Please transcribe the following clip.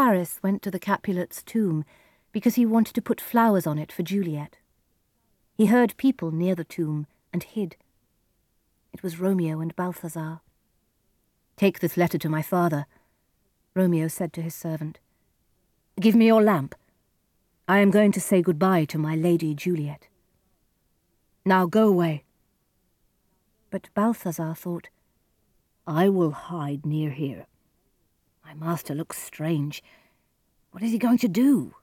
Paris went to the Capulets' tomb because he wanted to put flowers on it for Juliet. He heard people near the tomb and hid. It was Romeo and Balthazar. Take this letter to my father, Romeo said to his servant. Give me your lamp. I am going to say goodbye to my lady Juliet. Now go away. But Balthazar thought, I will hide near here. My master looks strange. What is he going to do?